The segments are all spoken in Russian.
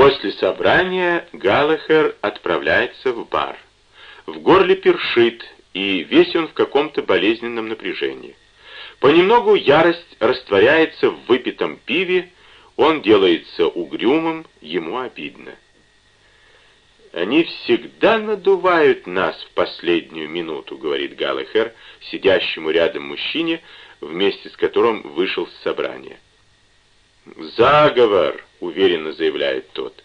После собрания Галлахер отправляется в бар. В горле першит, и весь он в каком-то болезненном напряжении. Понемногу ярость растворяется в выпитом пиве, он делается угрюмым, ему обидно. «Они всегда надувают нас в последнюю минуту», — говорит Галлахер, сидящему рядом мужчине, вместе с которым вышел с собрания. «Заговор!» — уверенно заявляет тот.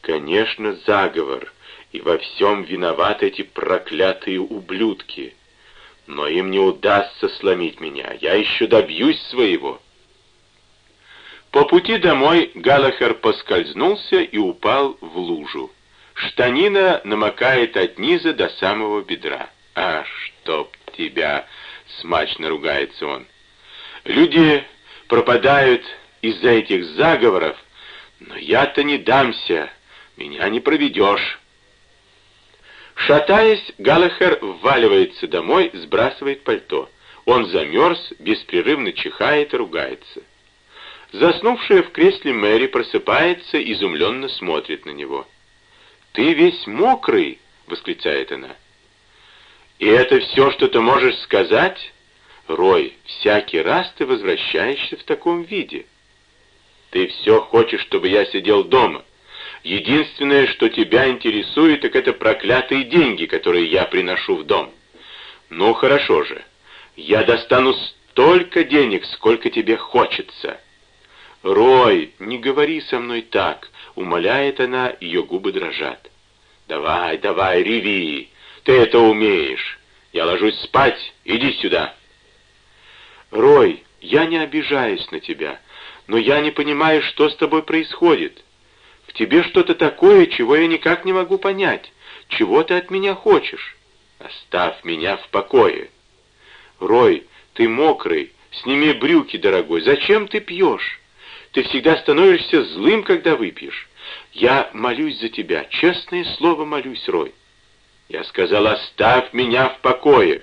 «Конечно, заговор, и во всем виноваты эти проклятые ублюдки. Но им не удастся сломить меня, я еще добьюсь своего». По пути домой Галахер поскользнулся и упал в лужу. Штанина намокает от низа до самого бедра. «А, чтоб тебя!» — смачно ругается он. «Люди пропадают из-за этих заговоров, но я-то не дамся, меня не проведешь». Шатаясь, Галахер вваливается домой, сбрасывает пальто. Он замерз, беспрерывно чихает и ругается. Заснувшая в кресле Мэри просыпается, изумленно смотрит на него. «Ты весь мокрый!» — восклицает она. «И это все, что ты можешь сказать?» «Рой, всякий раз ты возвращаешься в таком виде. Ты все хочешь, чтобы я сидел дома. Единственное, что тебя интересует, так это проклятые деньги, которые я приношу в дом. Ну, хорошо же. Я достану столько денег, сколько тебе хочется». «Рой, не говори со мной так!» — умоляет она, ее губы дрожат. «Давай, давай, реви! Ты это умеешь! Я ложусь спать, иди сюда!» «Рой, я не обижаюсь на тебя, но я не понимаю, что с тобой происходит. В тебе что-то такое, чего я никак не могу понять. Чего ты от меня хочешь? Оставь меня в покое!» «Рой, ты мокрый, сними брюки, дорогой, зачем ты пьешь?» Ты всегда становишься злым, когда выпьешь. Я молюсь за тебя, честное слово молюсь, Рой. Я сказал, оставь меня в покое.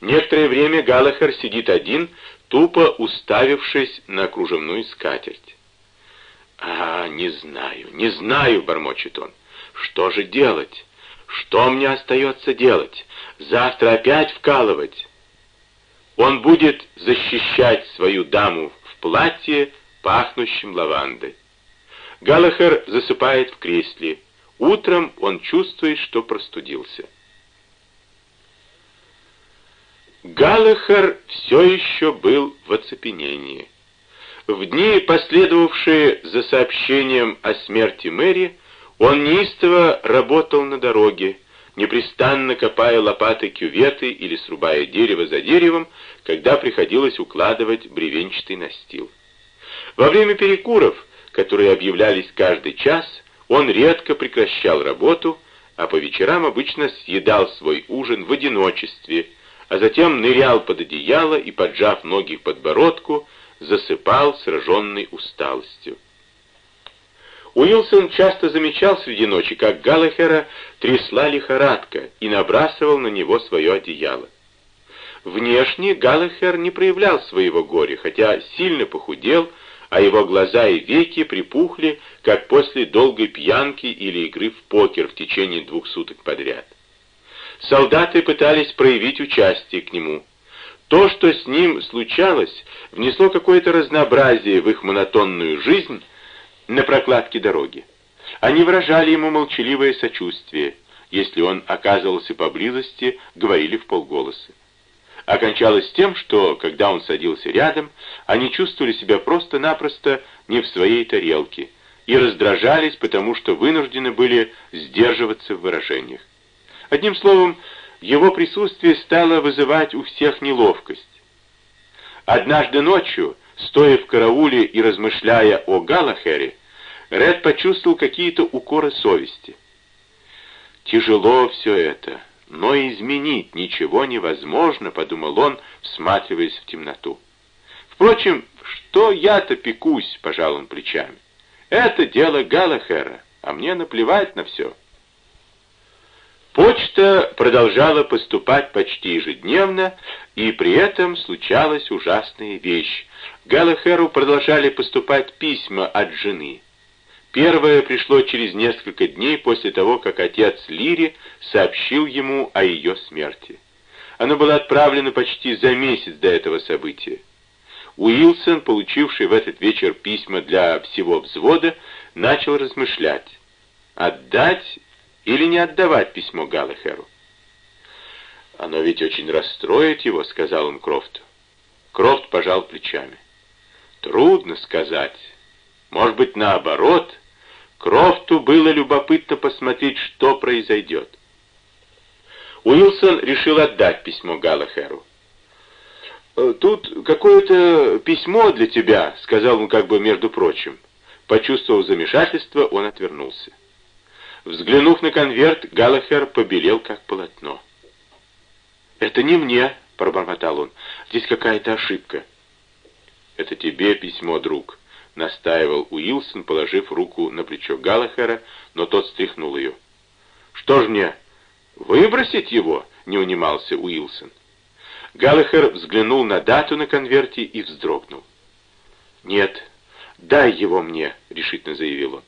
Некоторое время Галахер сидит один, тупо уставившись на кружевную скатерть. «А, не знаю, не знаю», — бормочет он. «Что же делать? Что мне остается делать? Завтра опять вкалывать?» Он будет защищать свою даму платье, пахнущем лавандой. Галахер засыпает в кресле. Утром он чувствует, что простудился. Галахер все еще был в оцепенении. В дни, последовавшие за сообщением о смерти Мэри, он неистово работал на дороге, непрестанно копая лопатой кюветы или срубая дерево за деревом, когда приходилось укладывать бревенчатый настил. Во время перекуров, которые объявлялись каждый час, он редко прекращал работу, а по вечерам обычно съедал свой ужин в одиночестве, а затем нырял под одеяло и, поджав ноги к подбородку, засыпал, сраженный усталостью. Уилсон часто замечал среди ночи, как Галлахера трясла лихорадка и набрасывал на него свое одеяло. Внешне Галлахер не проявлял своего горя, хотя сильно похудел, а его глаза и веки припухли, как после долгой пьянки или игры в покер в течение двух суток подряд. Солдаты пытались проявить участие к нему. То, что с ним случалось, внесло какое-то разнообразие в их монотонную жизнь, на прокладке дороги. Они выражали ему молчаливое сочувствие. Если он оказывался поблизости, говорили в полголоса. Окончалось тем, что, когда он садился рядом, они чувствовали себя просто-напросто не в своей тарелке и раздражались, потому что вынуждены были сдерживаться в выражениях. Одним словом, его присутствие стало вызывать у всех неловкость. Однажды ночью, стоя в карауле и размышляя о Галахере, Ред почувствовал какие-то укоры совести. «Тяжело все это, но изменить ничего невозможно», — подумал он, всматриваясь в темноту. «Впрочем, что я-то пекусь?» — пожал он плечами. «Это дело Галахера, а мне наплевать на все». Почта продолжала поступать почти ежедневно, и при этом случалась ужасная вещь. Галлахеру продолжали поступать письма от жены. Первое пришло через несколько дней после того, как отец Лири сообщил ему о ее смерти. Оно было отправлено почти за месяц до этого события. Уилсон, получивший в этот вечер письма для всего взвода, начал размышлять, отдать или не отдавать письмо Галлахеру. «Оно ведь очень расстроит его», — сказал он Крофту. Крофт пожал плечами. «Трудно сказать. Может быть, наоборот. Крофту было любопытно посмотреть, что произойдет. Уилсон решил отдать письмо Галлахеру. «Э, «Тут какое-то письмо для тебя», — сказал он как бы между прочим. Почувствовав замешательство, он отвернулся. Взглянув на конверт, Галлахер побелел, как полотно. «Это не мне», — пробормотал он. «Здесь какая-то ошибка». «Это тебе письмо, друг», — настаивал Уилсон, положив руку на плечо Галлахера, но тот стряхнул ее. «Что ж мне, выбросить его?» — не унимался Уилсон. Галлахер взглянул на дату на конверте и вздрогнул. «Нет, дай его мне», — решительно заявил он.